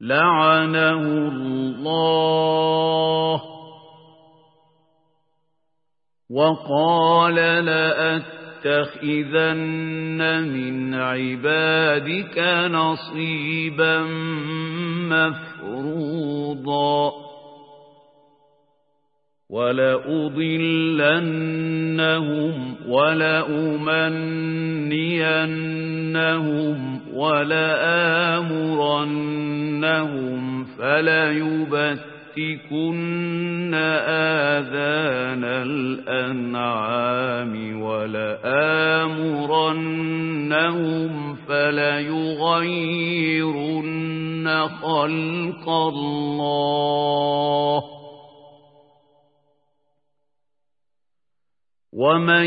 لعنه الله وقال لأتخذن من عبادك نصيبا مفروضا ولأضلنهم ولأمنينهم ولآمرنهم فليبتكن آذان الأنعام ولآمرنهم فليغيرن خلق الله ومن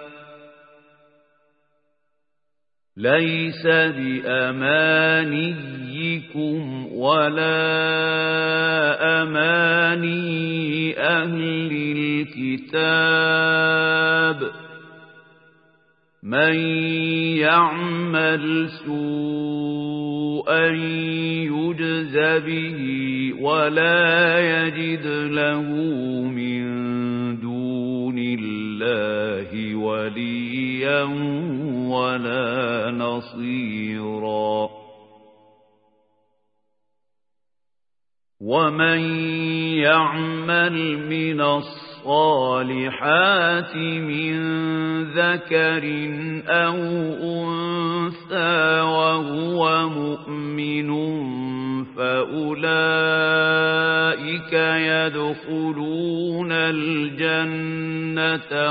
ليس بأمانيكم ولا أماني أهل الكتاب من يعمل سوءا يجز به ولا يجد له من دون الله وليا. ولا نصيرا. ومن يعمل من الصالحات من ذكر أو أنثى وهو مؤمن فأولئك يدخلون الجنة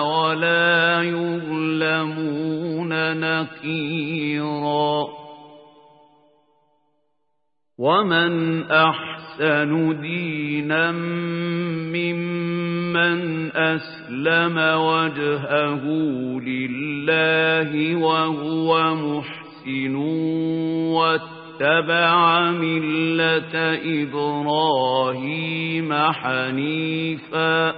ولا يظلمون نقيرا ومن أحسن دينا ممن أسلم وجهه لله وهو محسن واتقى اتبع ملة إبراهيم حنيفا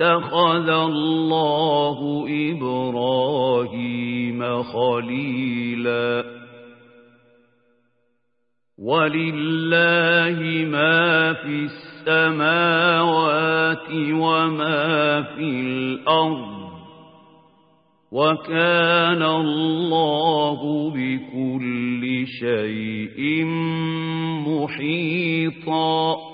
واتخذ الله إبراهيم خليلا. ولله ما في السماوات وما في الأرض. وكان الله بكل شيء محيطا.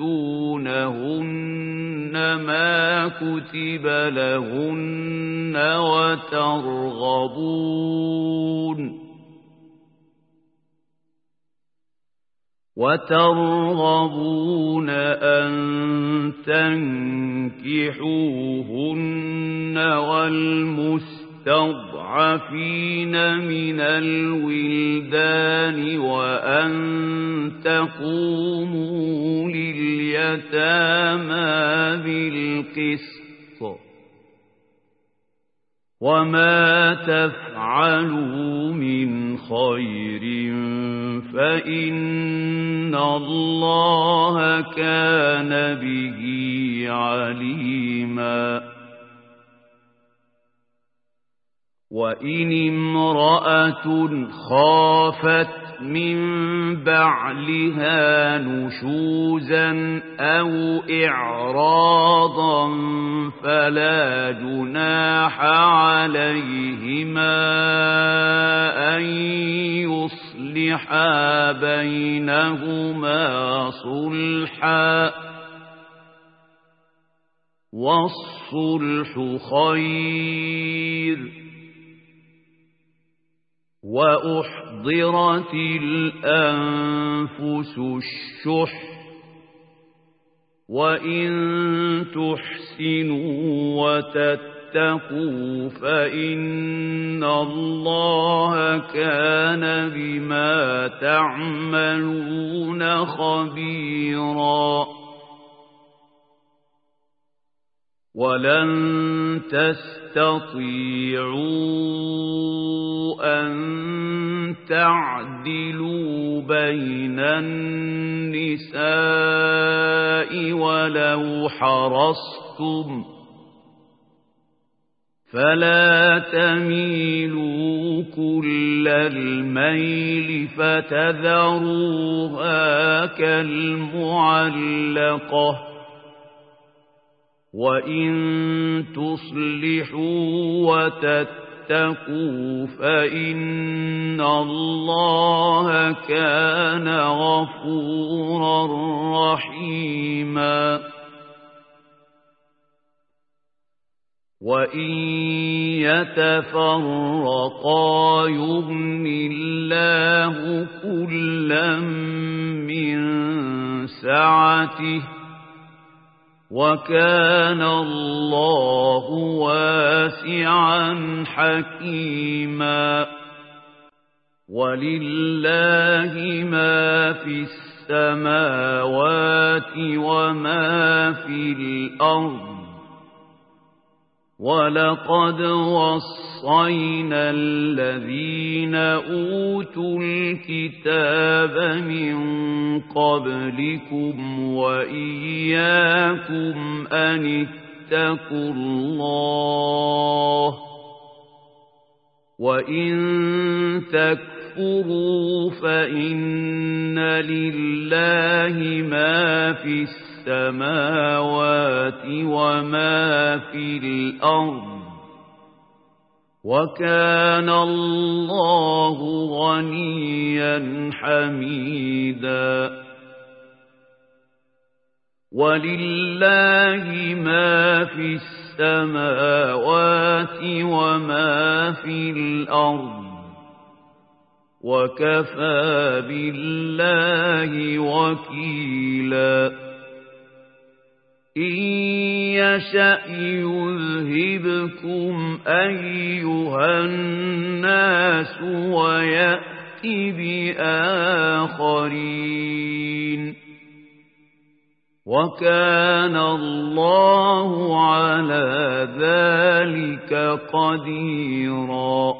تؤتونهن ما كتب لهن وترغبون وترغبون أن تنكحوهن والمستضعفين من الولدان وأن تقوموا لليتامى بالقسط وما تفعلوا من خير فإن الله كان به عليما وإن امرأة خافت من بعلها نشوزا أو إعراضا فلا جناح عليهما أن يصلحا بينهما صلحا والصلح خير وأحضرت الأنفس الشح وإن تحسنوا وتتقوا فإن الله كان بما تعملون خبيرا ولن تستطيعوا أن تعدلوا بين النساء ولو حرصتم فلا تميلوا كل الميل فتذروها كالمعلقة وإن تصلحوا وتتقوا فإن الله كان غفورا رحيما. وإن يتفرقا يغن الله كلا من سعته وكان الله واسعا حكيما. ولله ما في السماوات وما في الأرض. ولقد وصينا الذين أوتوا الكتاب من قبلكم وإياكم أن اتقوا الله وإن تكفروا فإن لله ما في السماوات وما في الأرض وكان الله غنيا حميدا ولله ما في السماوات وما في الأرض وكفى بالله وكيلا. إن يشأ يذهبكم أيها الناس ويأت بآخرين. وكان الله على ذلك قديرا.